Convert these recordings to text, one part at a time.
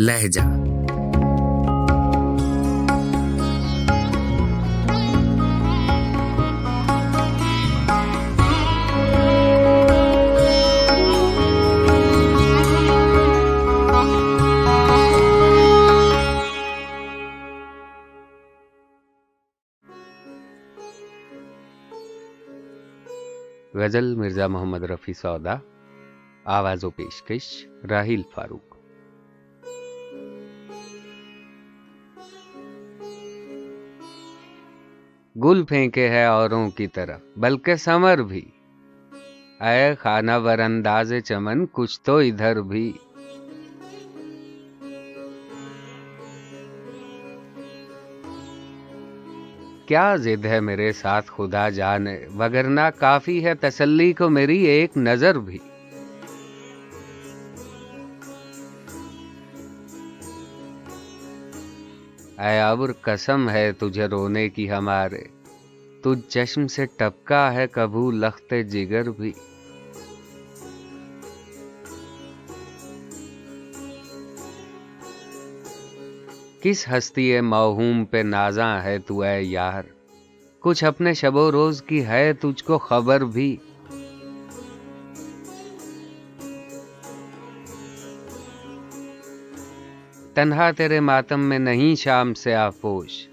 لہجہ۔ غزل مرزا محمد رفیع سودا آواز و پیشکش راہیل فاروق۔ گل پھینکے ہے اوروں کی طرف، بلکہ سمر بھی۔ اے خانہ ور انداز چمن، کچھ تو ادھر بھی۔ کیا ضد ہے میرے ساتھ خدا جانے وگرنہ کافی ہے تسلی کو میری ایک نظر بھی۔ اے ابر، قسم ہے تجھے رونے کی ہمارے۔ تجھ چشم سے ٹپکا ہے کبھو لخت جگر بھی۔ کس ہستی موہوم پہ نازاں ہے تو اے یار؟ کچھ اپنے شب و روز کی ہے تجھ کو خبر بھی۔ تنہا تیرے ماتم میں نہیں شام سے آپوش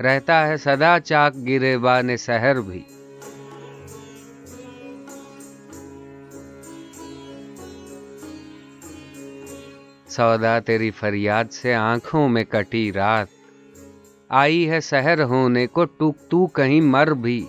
رہتا ہے سدا چاک گرے بان سحر بھی۔ سودا تیری فریاد سے آنکھوں میں کٹی رات۔ آئی ہے سحر ہونے کو ٹوک تو کہیں مر بھی۔